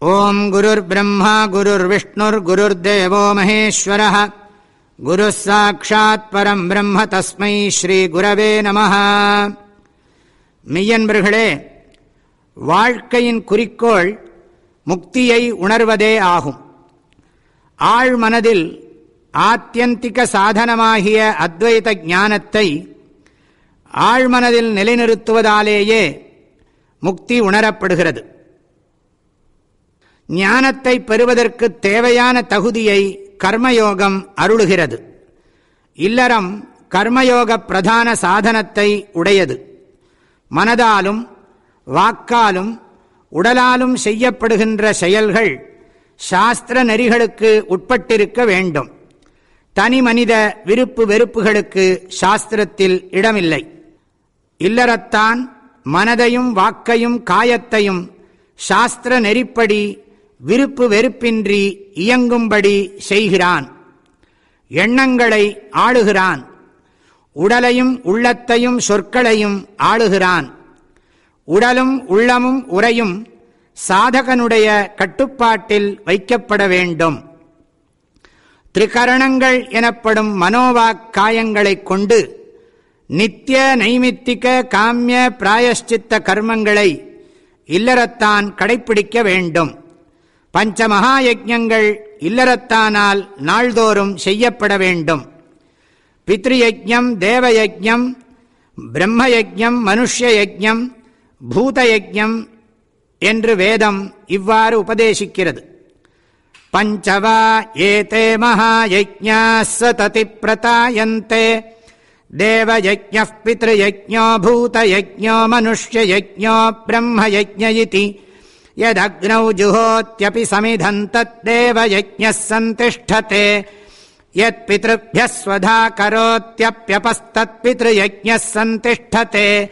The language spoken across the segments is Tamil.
ஓம் குருர் பிரம்மா குருர் விஷ்ணுர் குருர் தேவோ மகேஸ்வர குரு சாட்சாத் பரம் பிரம்ம தஸ்மை ஸ்ரீ குரவே நம மெய்யன்பர்களே வாழ்க்கையின் குறிக்கோள் முக்தியை உணர்வதே ஆகும். ஆழ்மனதில் ஆத்தியந்திக சாதனமாகிய அத்வைத ஞானத்தை ஆழ்மனதில் நிலைநிறுத்துவதாலேயே முக்தி உணரப்படுகிறது. ஞானத்தை பெறுவதற்கு தேவையான தகுதியை கர்மயோகம் அருளுகிறது. இல்லறம் கர்மயோக பிரதான சாதனத்தை உடையது. மனதாலும் வாக்காலும் உடலாலும் செய்யப்படுகின்ற செயல்கள் சாஸ்திர நெறிகளுக்கு உட்பட்டிருக்க வேண்டும். தனி மனித விருப்பு வெறுப்புகளுக்கு சாஸ்திரத்தில் இடமில்லை. இல்லறத்தான் மனதையும் வாக்கையும் காயத்தையும் சாஸ்திர நெறிப்படி விருப்பு வெறுப்பின்றி இயங்கும்படி செய்கிறான். எண்ணங்களை ஆளுகிறான். உடலையும் உள்ளத்தையும் சொற்களையும் ஆளுகிறான். உடலும் உள்ளமும் உரையும் சாதகனுடைய கட்டுப்பாட்டில் வைக்கப்பட வேண்டும். திரிகரணங்கள் எனப்படும் மனோவாக் காயங்களைக் கொண்டு நித்திய நைமித்திக காமிய பிராயஷ்சித்த கர்மங்களை இல்லறத்தான் கடைப்பிடிக்க வேண்டும். பஞ்ச மகா யஜங்கள் இல்லறத்தானால் நாள்தோறும் செய்யப்பட வேண்டும். பித்ருயஜம் தேவயஜம் பிரம்மயஜம் மனுஷயஜம் பூதயஜம் என்று வேதம் இவ்வாறு உபதேசிக்கிறது. பஞ்சவா ஏதே மகாயஜா சததி பிரதாயந்தே. தேவயஜ பித்ருயஜோ பூதயஜோ மனுஷயஜோ பிரம்மயஜ यदग्नौ जुहोत्यपि समिधम् सन्तिष्ठते। यत्पितृभ्यः स्वधा करोत्यप्यपस्तत्पितृयज्ञः सन्तिष्ठते।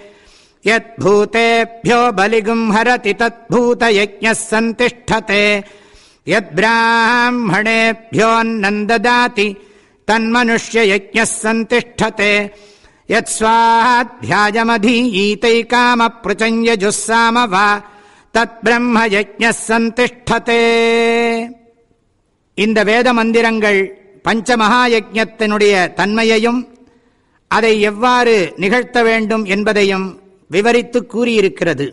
यद्भूतेभ्यो बलिगुम् हरति तद्भूतयज्ञः सन्तिष्ठते। यद्ब्राह्मणेभ्योऽन्नम् तन्मनुष्ययज्ञः सन्तिष्ठते। यत्स्वाध्यायमधीयीतैकामपृचञ्यजुःसाम वा தத் பிரம்ம சந்திஷ்டதே இந்த வேத மந்திரங்கள் பஞ்சமகா யஜத்தினுடைய தன்மையையும் அதை எவ்வாறு நிகழ்த்த வேண்டும் என்பதையும் விவரித்து கூறியிருக்கிறது.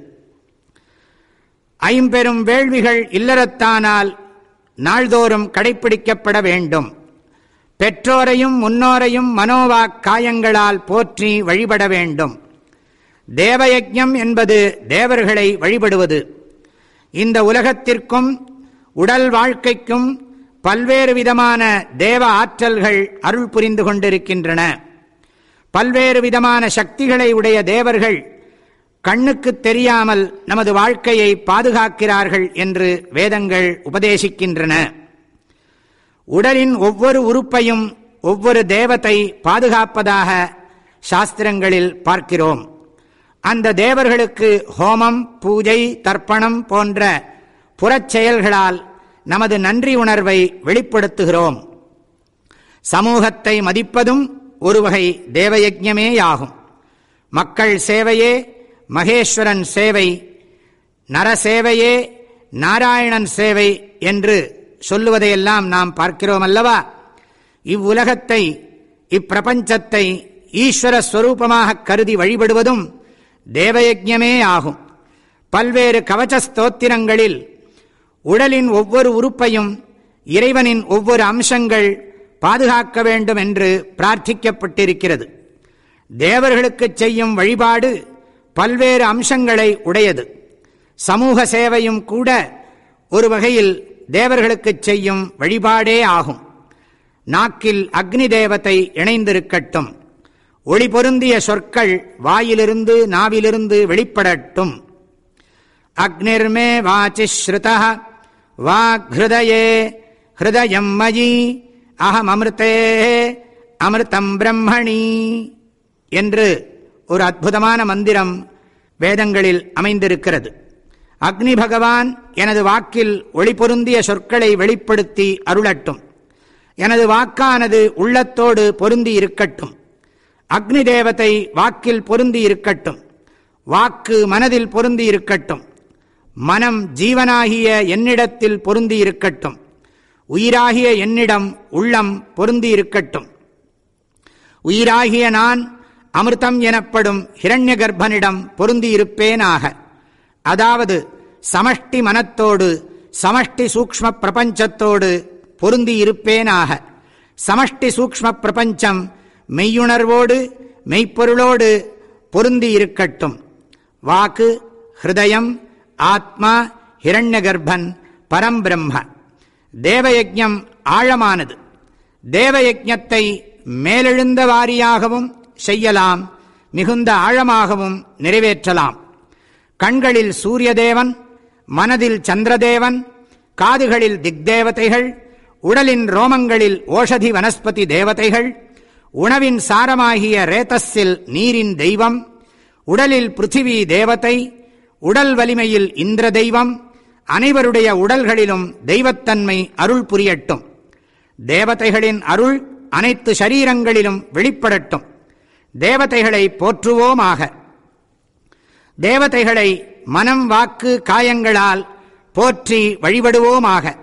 ஐம்பெரும் வேள்விகள் இல்லறத்தானால் நாள்தோறும் கடைபிடிக்கப்பட வேண்டும். பெற்றோரையும் முன்னோரையும் மனோவாக் காயங்களால் போற்றி வழிபட வேண்டும். தேவயஜம் என்பது தேவர்களை வழிபடுவது. இந்த உலகத்திற்கும் உடல் வாழ்க்கைக்கும் பல்வேறு விதமான தேவ ஆற்றல்கள் அருள் புரிந்து கொண்டிருக்கின்றன. பல்வேறு விதமான சக்திகளை உடைய தேவர்கள் கண்ணுக்கு தெரியாமல் நமது வாழ்க்கையை பாதுகாக்கிறார்கள் என்று வேதங்கள் உபதேசிக்கின்றன. உடலின் ஒவ்வொரு உறுப்பையும் ஒவ்வொரு தேவத்தை பாதுகாப்பதாக சாஸ்திரங்களில் பார்க்கிறோம். அந்த தேவர்களுக்கு ஹோமம் பூஜை தர்ப்பணம் போன்ற புறச்செயல்களால் நமது நன்றி உணர்வை வெளிப்படுத்துகிறோம். சமூகத்தை மதிப்பதும் ஒரு வகை தேவயஜமேயாகும் மக்கள் சேவையே மகேஸ்வரன் சேவை நரசேவையே நாராயணன் சேவை என்று சொல்லுவதையெல்லாம் நாம் பார்க்கிறோம் அல்லவா இவ்வுலகத்தை இப்பிரபஞ்சத்தை ஈஸ்வர ஸ்வரூபமாக கருதி வழிபடுவதும் தேவயஜமே ஆகும். பல்வேறு கவச்ச ஸ்தோத்திரங்களில் உடலின் ஒவ்வொரு உறுப்பையும் இறைவனின் ஒவ்வொரு அம்சங்கள் பாதுகாக்க வேண்டும் என்று பிரார்த்திக்கப்பட்டிருக்கிறது. தேவர்களுக்கு செய்யும் வழிபாடு பல்வேறு அம்சங்களை உடையது. சமூக சேவையும் கூட ஒரு வகையில் தேவர்களுக்கு செய்யும் வழிபாடே ஆகும். நாக்கில் அக்னி தேவத்தை இணைந்திருக்கட்டும். ஒளி பொருந்திய சொற்கள் வாயிலிருந்து நாவிலிருந்து வெளிப்படட்டும். அக்னிர்மே வாச்சி ஸ்ருதா வாக்ஹிருதயே ஹிருதயம் மயி அகம் அமிர்தே அமிர்தம் பிரம்மணி என்று ஒரு அற்புதமான மந்திரம் வேதங்களில் அமைந்திருக்கிறது. அக்னி பகவான் எனது வாக்கில் ஒளி பொருந்திய சொற்களை வெளிப்படுத்தி அருளட்டும். எனது வாக்கானது உள்ளத்தோடு பொருந்தி இருக்கட்டும் அக்னி தேவத்தை வாக்கில் பொருந்தி இருக்கட்டும். வாக்கு மனதில் பொருந்தி இருக்கட்டும். மனம் ஜீவனாகிய என்னிடத்தில் பொருந்தி இருக்கட்டும். உயிராகிய என்னிடம் உள்ளம் பொருந்தி இருக்கட்டும். உயிராகிய நான் அமிர்தம் எனப்படும் ஹிரண்ய கர்ப்பனிடம் பொருந்தி இருப்பேனாக. அதாவது சமஷ்டி மனத்தோடு சமஷ்டி சூக்ம பிரபஞ்சத்தோடு பொருந்தி இருப்பேனாக. சமஷ்டி சூக்ம பிரபஞ்சம் மெய்யுணர்வோடு மெய்ப்பொருளோடு பொருந்தி இருக்கட்டும் வாக்கு ஹிருதயம் ஆத்மா ஹிரண்ய கர்ப்பன் பரம்பிரம்ம. தேவயஜம் ஆழமானது. தேவயஜத்தை மேலெழுந்த வாரியாகவும் செய்யலாம் மிகுந்த ஆழமாகவும் நிறைவேற்றலாம். கண்களில் சூரியதேவன் மனதில் சந்திரதேவன் காதுகளில் திக்தேவதைகள் உடலின் ரோமங்களில் ஓஷதி வனஸ்பதி தேவதைகள் உணவின் சாரமாகிய ரேத்தஸில் நீரின் தெய்வம் உடலில் பிருத்திவி தேவதை உடல் வலிமையில் இந்திர தெய்வம் அனைவருடைய உடல்களிலும் தெய்வத்தன்மை அருள் புரியட்டும். தேவதைகளின் அருள் அனைத்து சரீரங்களிலும் வெளிப்படட்டும். தேவதைகளை போற்றுவோமாக. தேவதைகளை மனம் வாக்கு காயங்களால் போற்றி வழிபடுவோமாக.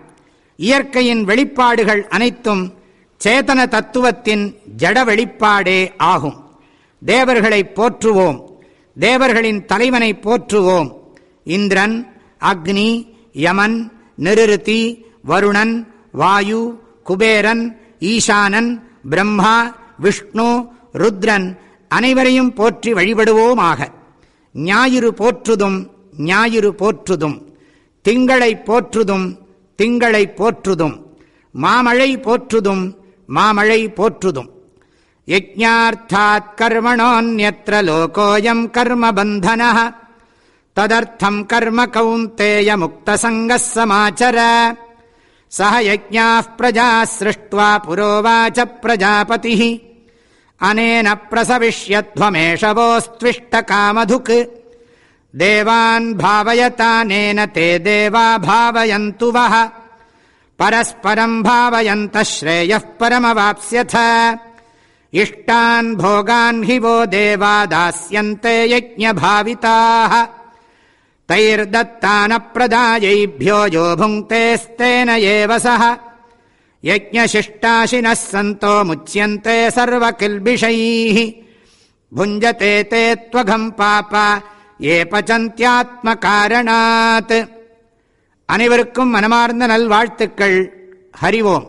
இயற்கையின் வெளிப்பாடுகள் அனைத்தும் சேதன தத்துவத்தின் ஜட வெளிப்பாடே ஆகும். தேவர்களை போற்றுவோம். தேவர்களின் தலைவனை போற்றுவோம். இந்திரன் அக்னி யமன் நிருதி வருணன் வாயு குபேரன் ஈசானன் பிரம்மா விஷ்ணு ருத்ரன் அனைவரையும் போற்றி வழிபடுவோமாக. ஞாயிறு போற்றுதும் ஞாயிறு போற்றுதும். திங்களை போற்றுதும் திங்களை போற்றுதும். மாமழை போற்றுதும் மாமழை போற்றுதும் யஜ்ஞார்த்தாத் கர்மணோன்யத்ர லோகோயம் கர்மபந்தன ததர்த்தம் கர்ம கௌந்தேய முக்தசங்க சமாச்சர சக யஜ்ஞா பிரஜா சிருஷ்டுவா புரோவாச்ச பிரஜாபதி அனேன பிரசவிஷ்யத்வமேஷவோஸ்த்விஷ்டகாமதுக் தேவான் பாவயதானேன தே தேவா பாவயந்து வஹ परस्परम् भावयन्तः श्रेयः परमवाप्स्यथ। इष्टान् भोगान् हि वो देवा दास्यन्ते यज्ञभाविताः। तैर्दत्तानप्रदायैभ्यो यो भुङ्क्तेस्तेन एव सः। यज्ञशिष्टाशिनः सन्तो मुच्यन्ते सर्वकिल्बिषैः। भुञ्जते ते त्वघम् पाप ये पचन्त्यात्मकारणात्। அனைவருக்கும் மனமார்ந்த நல்வாழ்த்துக்கள். ஹரிவோம்